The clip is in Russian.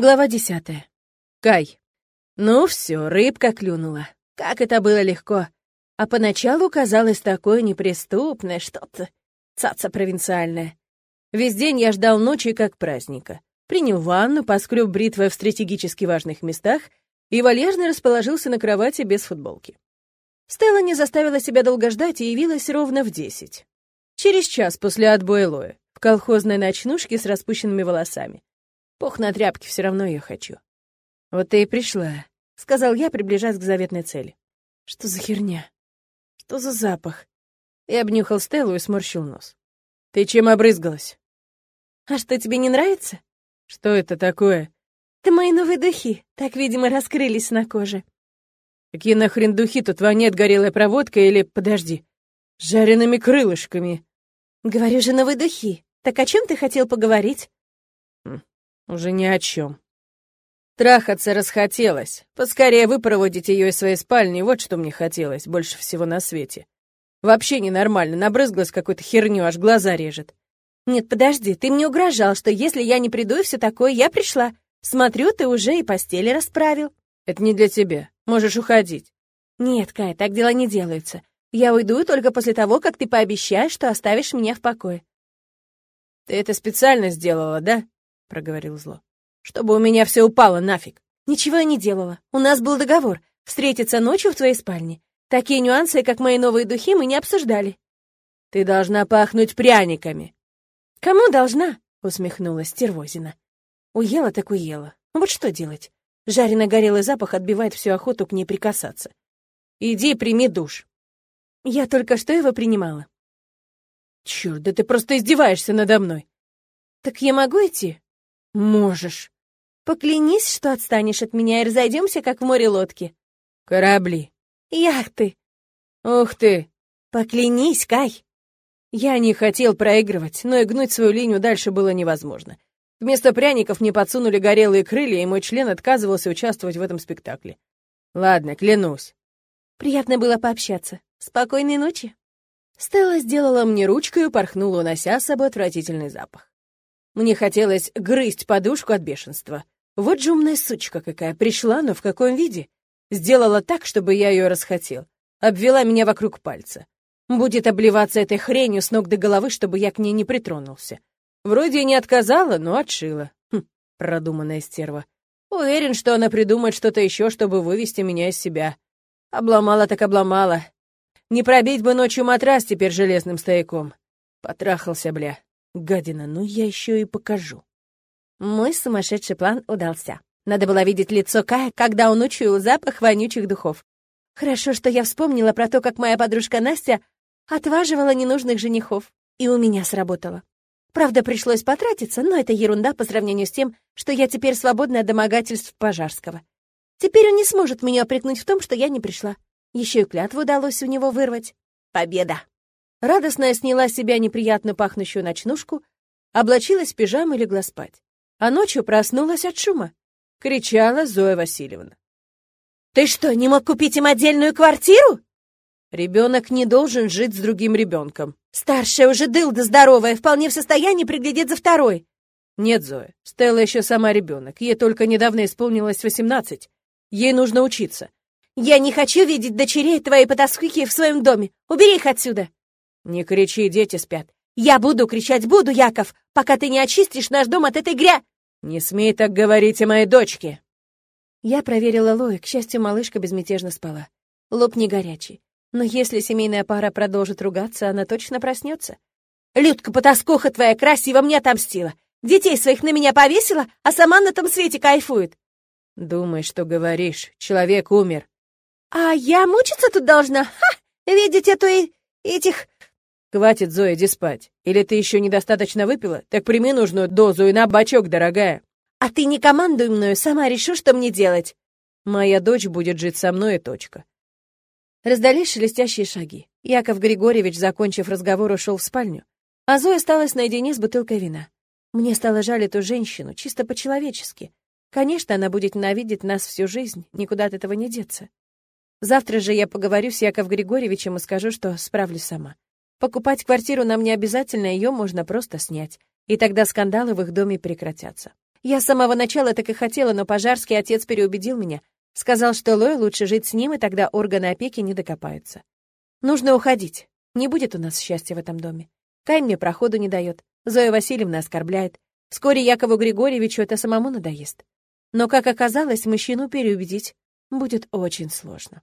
Глава десятая. Кай. Ну все, рыбка клюнула. Как это было легко. А поначалу казалось такое неприступное что-то. Цаца провинциальная. Весь день я ждал ночи как праздника. Принял ванну, поскреб бритвой в стратегически важных местах и вальяжно расположился на кровати без футболки. Стелла не заставила себя долго ждать и явилась ровно в десять. Через час после отбоя Лоя, в колхозной ночнушке с распущенными волосами. Пух на тряпке, все равно ее хочу. Вот ты и пришла, сказал я, приближаясь к заветной цели. Что за херня? Что за запах? Я обнюхал Стеллу и сморщил нос. Ты чем обрызгалась? А что, тебе не нравится? Что это такое? Это мои новые духи. Так, видимо, раскрылись на коже. Какие нахрен духи? Тут воняет горелая проводка или, подожди, жареными крылышками. Говорю же, новые духи. Так о чем ты хотел поговорить? Уже ни о чем. Трахаться расхотелось. Поскорее выпроводить ее из своей спальни, вот что мне хотелось больше всего на свете. Вообще ненормально, набрызгалась какой-то херню, аж глаза режет. Нет, подожди, ты мне угрожал, что если я не приду и все такое, я пришла. Смотрю, ты уже и постели расправил. Это не для тебя. Можешь уходить. Нет, Кай, так дела не делаются. Я уйду только после того, как ты пообещаешь, что оставишь меня в покое. Ты это специально сделала, да? — проговорил зло. «Чтобы у меня все упало нафиг!» «Ничего я не делала. У нас был договор. Встретиться ночью в твоей спальне. Такие нюансы, как мои новые духи, мы не обсуждали». «Ты должна пахнуть пряниками». «Кому должна?» — усмехнулась Тервозина. Уела так уела. Вот что делать? Жарено-горелый запах отбивает всю охоту к ней прикасаться. «Иди, прими душ». Я только что его принимала. Чёрт, да ты просто издеваешься надо мной. Так я могу идти? Можешь. Поклянись, что отстанешь от меня и разойдемся, как в море лодки. Корабли. Яхты. Ух ты. Поклянись, Кай. Я не хотел проигрывать, но и гнуть свою линию дальше было невозможно. Вместо пряников мне подсунули горелые крылья, и мой член отказывался участвовать в этом спектакле. Ладно, клянусь. Приятно было пообщаться. Спокойной ночи. Стелла сделала мне ручкой и упорхнула, унося с собой отвратительный запах. Мне хотелось грызть подушку от бешенства. Вот же умная сучка какая, пришла, но в каком виде? Сделала так, чтобы я ее расхотел. Обвела меня вокруг пальца. Будет обливаться этой хренью с ног до головы, чтобы я к ней не притронулся. Вроде и не отказала, но отшила. Хм, продуманная стерва. Уверен, что она придумает что-то еще, чтобы вывести меня из себя. Обломала так обломала. Не пробить бы ночью матрас теперь железным стояком. Потрахался, бля. Гадина, ну я еще и покажу. Мой сумасшедший план удался. Надо было видеть лицо Кая, когда он учуял запах вонючих духов. Хорошо, что я вспомнила про то, как моя подружка Настя отваживала ненужных женихов. И у меня сработало. Правда, пришлось потратиться, но это ерунда по сравнению с тем, что я теперь свободна от домогательств Пожарского. Теперь он не сможет меня опрекнуть в том, что я не пришла. Еще и клятву удалось у него вырвать. Победа! Радостно я сняла с себя неприятно пахнущую ночнушку, облачилась в пижаму и легла спать. А ночью проснулась от шума. Кричала Зоя Васильевна. «Ты что, не мог купить им отдельную квартиру?» Ребенок не должен жить с другим ребенком. Старшая уже дылда здоровая, вполне в состоянии приглядеть за второй. Нет, Зоя, Стелла еще сама ребенок. Ей только недавно исполнилось восемнадцать. Ей нужно учиться. Я не хочу видеть дочерей твоей потаскухи в своем доме. Убери их отсюда. «Не кричи, дети спят». «Я буду кричать, буду, Яков, пока ты не очистишь наш дом от этой гря...» «Не смей так говорить о моей дочке!» Я проверила Лои, к счастью, малышка безмятежно спала. Лоб не горячий. Но если семейная пара продолжит ругаться, она точно проснется. «Людка, потаскуха твоя, красиво мне отомстила! Детей своих на меня повесила, а сама на том свете кайфует!» «Думай, что говоришь. Человек умер». «А я мучиться тут должна? Ха! Видеть эту и... этих... «Хватит, Зоя, иди спать. Или ты еще недостаточно выпила? Так прими нужную дозу и на бачок, дорогая». «А ты не командуй мною, сама решу, что мне делать». «Моя дочь будет жить со мной, и точка». Раздались шелестящие шаги. Яков Григорьевич, закончив разговор, ушел в спальню. А Зоя осталась наедине с бутылкой вина. Мне стало жаль эту женщину, чисто по-человечески. Конечно, она будет ненавидеть нас всю жизнь, никуда от этого не деться. Завтра же я поговорю с Яков Григорьевичем и скажу, что справлюсь сама. Покупать квартиру нам не обязательно, ее можно просто снять. И тогда скандалы в их доме прекратятся. Я с самого начала так и хотела, но пожарский отец переубедил меня. Сказал, что Лой лучше жить с ним, и тогда органы опеки не докопаются. Нужно уходить. Не будет у нас счастья в этом доме. Кай мне проходу не дает. Зоя Васильевна оскорбляет. Вскоре Якову Григорьевичу это самому надоест. Но, как оказалось, мужчину переубедить будет очень сложно.